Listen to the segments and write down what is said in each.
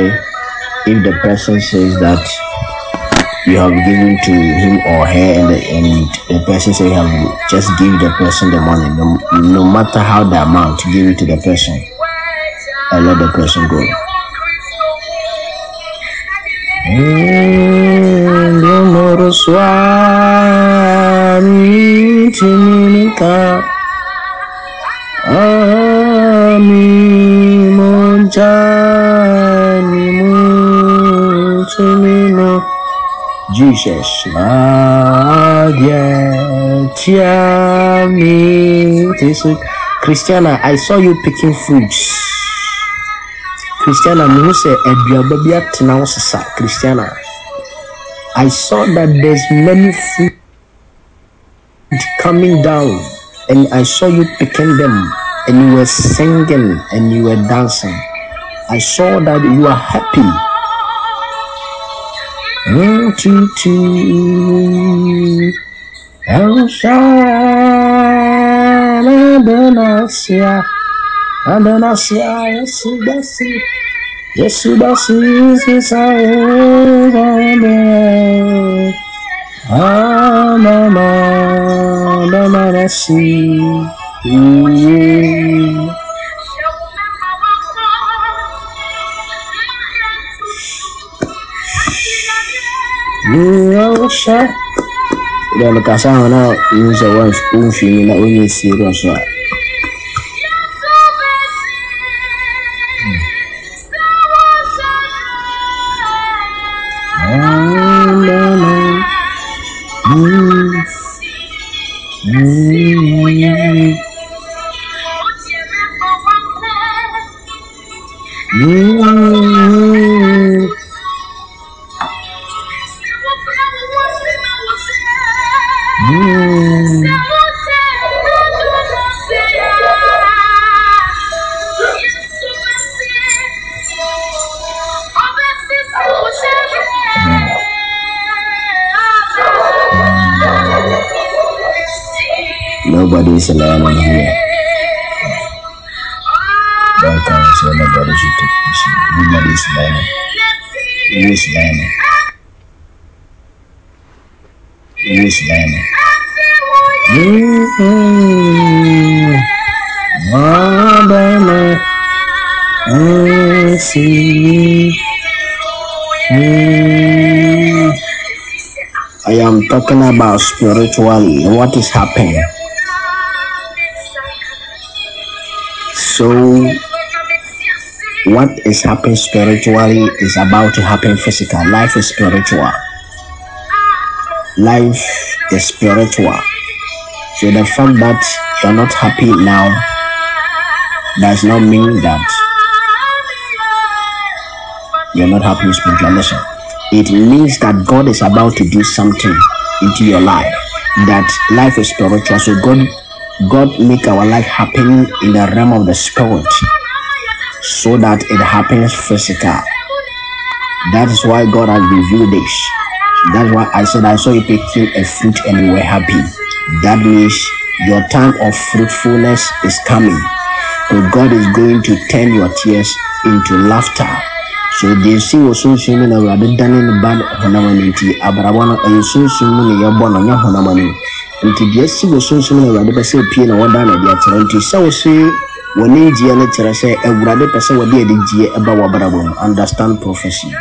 okay if the person says that you have given to him or her and the, and the person say you have just give the person the money no, no matter how the amount give it to the person and let the person go. Ndemoro mutumino Jesus Nadia Tiami Christiana I saw you picking fruits Christiana atena eh, wo sesa Christiana I saw that there's many fruit coming down and I saw you picking them and you were singing and you were dancing. I saw that you are happy. One, two, two. El Shaddai, Adonai, Adonai, yes, yes, yes, yes, yes, Amama, Damarasi. Yosha. nyosha dalika sana wanaouza umfi na wenye sirosha Mm-hmm. Nobody is learning here. Don't come and say nobody should take this. Nobody is learning. Who is learning? Who is learning? Mm-hmm. Mama, I see. Mm. I am talking about spiritually what is happening. So, what is happening spiritually is about to happen physical. Life is spiritual. Life is spiritual. So, the fact that you're not happy now does not mean that you're not happy spiritually. spiritual. It means that God is about to do something into your life. That life is spiritual. So God God make our life happen in the realm of the spirit so that it happens physical. That is why God has revealed this. That's why I said I saw you picking a fruit and you were happy. That means your time of fruitfulness is coming. So God is going to turn your tears into laughter. So they see what sunsun mu na awurade dane ne ba honam ani nti abrabɔ no ɛyɛ sunsun mu ne yɛbɔ no nyɛ honam ani nti deɛ si wɔ sunsun awurade pɛ sɛ pie na wɔda na de akyerɛ nti sɛ se wɔne ngyeɛ no kyerɛ sɛ awurade pɛ sɛ wɔde ade gyeɛ ɛba w'abrabɔ mu understand prophecy.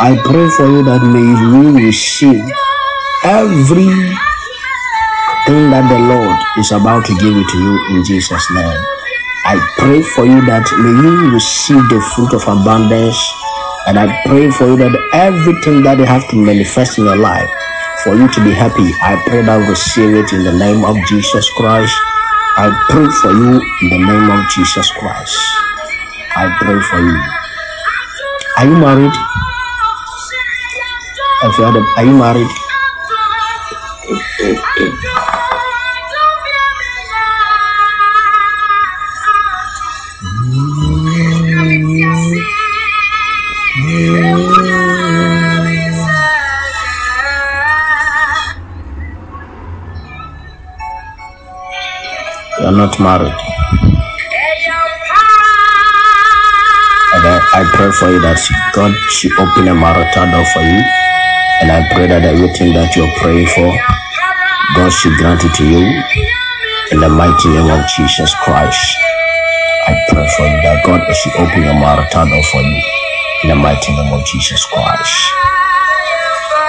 I pray for you that may you receive everything that the Lord is about to give it to you in Jesus' name. I pray for you that may you receive the fruit of abundance. And I pray for you that everything that you have to manifest in your life for you to be happy, I pray that receive it in the name of Jesus Christ. I pray for you in the name of Jesus Christ. I pray for you. Are you married? If you are, the, are you married? You are not married. And I, I pray for you that God should open a marital door for you. And I pray that everything that you're praying for, God should grant it to you. In the mighty name of Jesus Christ, I pray for you that God should open a marital door for you in the mighty name of Jesus Christ.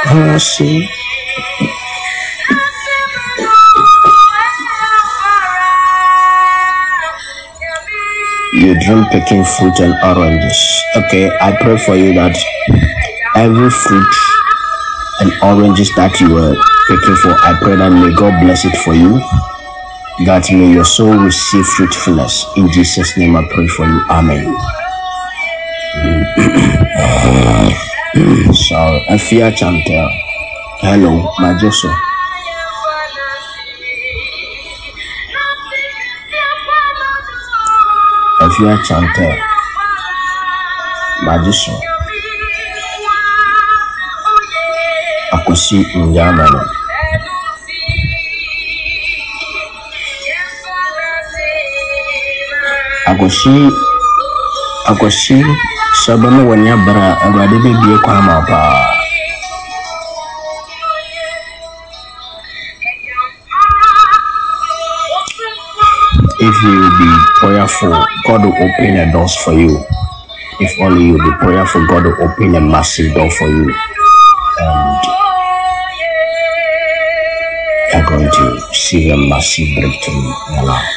I see. You drink picking fruit and oranges. Okay, I pray for you that every fruit and oranges that you were picking for, I pray that may God bless it for you. That may your soul receive fruitfulness. In Jesus' name I pray for you. Amen. Sorry, I fear Chantel. Hello, my Joshua. I fear Chantel. My Joshua. Akosi Nyamano. Akosi Akosi sɛ ɔbɛma w'ani abere a Awurade bɛbie kwan ma paa. If you be prayerful, God will open the doors for you. If only you be prayerful, God will open a massive door for you. And you're going to see a massive breakthrough in your life.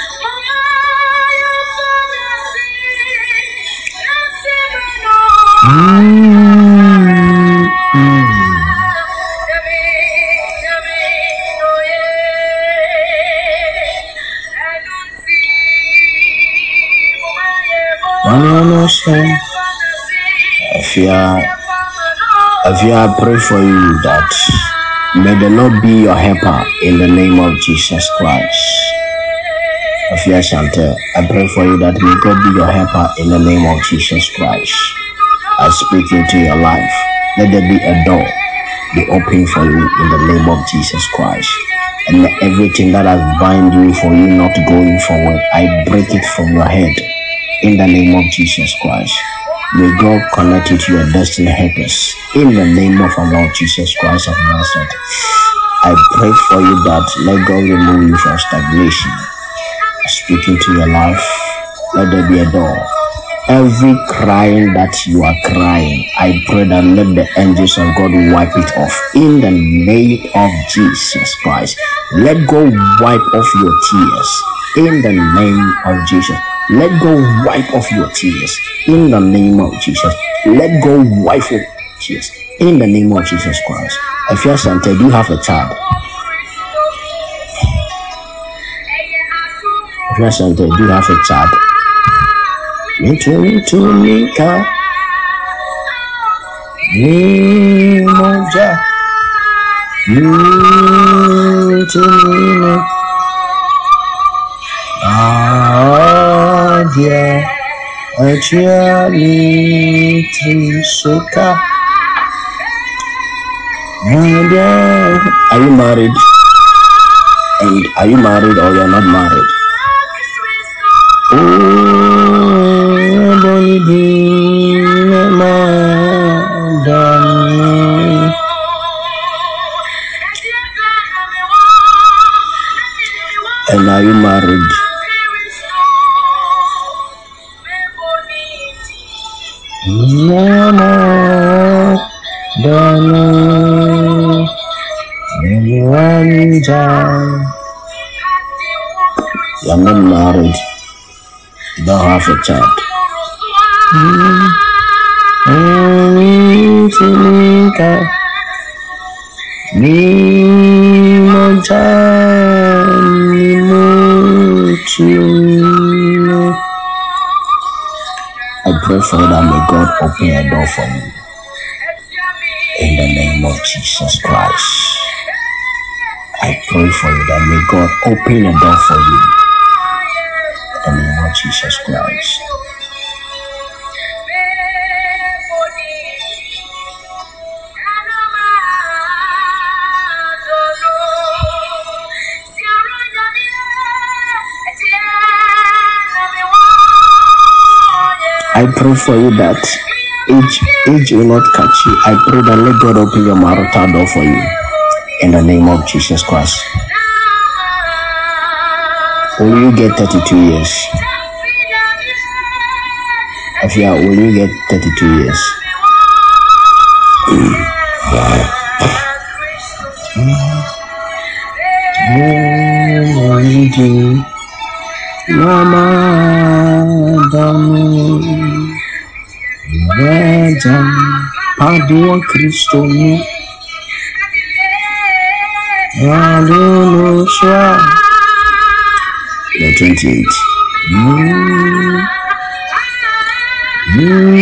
Afia, Afia, I pray for you that may the Lord be your helper in the name of Jesus Christ. Afia Chantel, I pray for you that may God be your helper in the name of Jesus Christ. I speak into your life. Let there be a door be open for you in the name of Jesus Christ. And let everything that has bind you for you not going forward, I break it from your head in the name of Jesus Christ. May God connect you to your destiny helpers in the name of our Lord Jesus Christ of Nazareth. I pray for you that let God remove you from stagnation. Speaking to your life, let there be a door. Every crying that you are crying, I pray that let the angels of God wipe it off in the name of Jesus Christ. Let God wipe off your tears in the name of Jesus. Let God wipe off your tears in the name of Jesus. Let God wipe off tears in the name of Jesus Christ. If you're Santa, do you have a child? If you're Santa, do you have a child? Nitumika ni moja nitumina adia achia nitumsuka adia Are you married? And are you married or you're not married? Oh, And are you married? Moja. I pray for that may God open a door for you in the name of Jesus Christ. I pray for you that may God open a door for you in the name of Jesus Christ. I pray for you that age age will not catch you. I pray that let God open your marital door for you in the name of Jesus Christ. Will you get 32 years? If you are, will you get 32 years? Mama, Raja, Padua Cristo, Hallelujah. The 28. Mm, mm.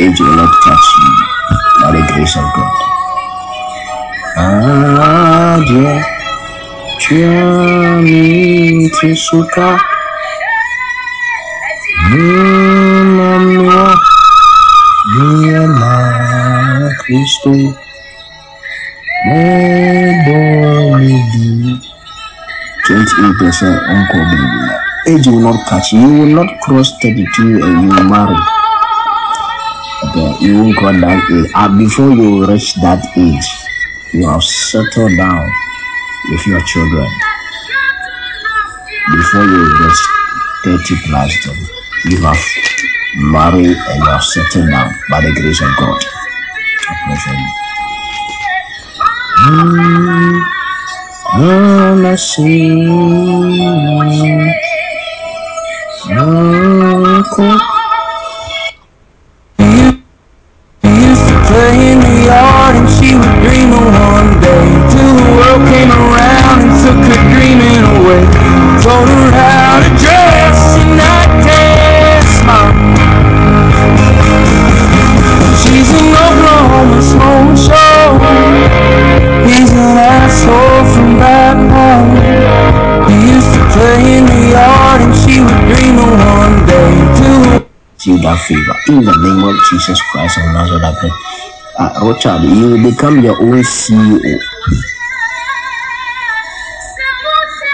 Age will not touch you by the grace of God. Ah, dear. Chami Trisuka. Mama, Mama, Cristo. Mama, 28% uncle baby. Age will not catch you. Will not cross 32 and you will marry. Okay, you won't cross that age. Uh, before you reach that age, you have settled down with your children. Before you reach 30 plus, then you have married and you have settled down by the grace of God. I pray for favor in the name of Jesus Christ of Nazareth. Uh, Rochard, you will become your own CEO.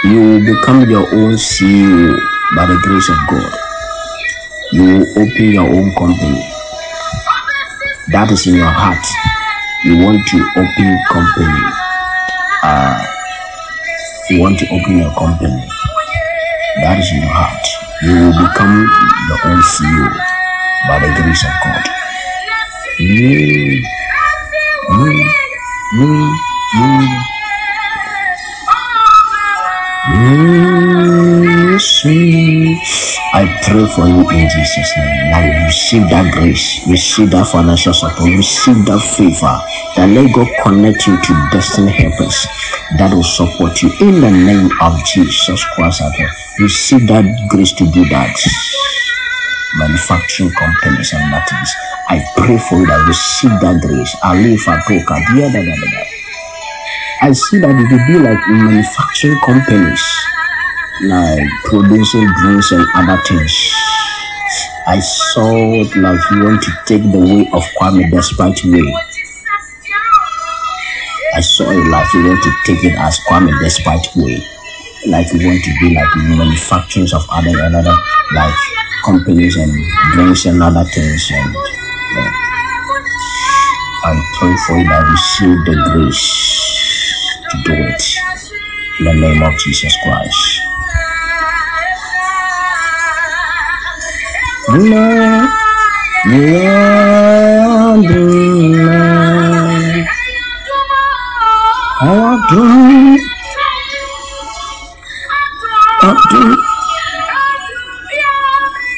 You will become your own CEO by the grace of God. You will open your own company. That is in your heart. You want to open company. Uh, You want to open your company. That is in your heart. You will become your own CEO by the grace of God. Receive. I pray for you in Jesus' name. Now receive that grace, receive that financial support, receive that favor. That let God connect you to destiny helpers that will support you in the name of Jesus Christ. Receive that grace to do that. Manufacturing companies and nothings. I pray for you that receive that grace. I see that it will be like manufacturing companies, like producing drinks and other things. I saw it like you want to take the way of Kwame Despite way. I saw it like you want to take it as Kwame Despite way. Like you want to be like manufacturers of other another like companies and drinks and other things and yeah. I pray for you that receive the grace to do it in the name of Jesus Christ. Lord, Lord, Lord, I do, I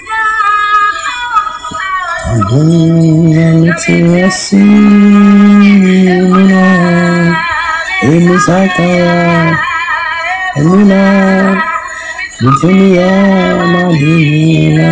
do, I do anything I see, Lord, in the Sakaya, Lord, Nitini ya madina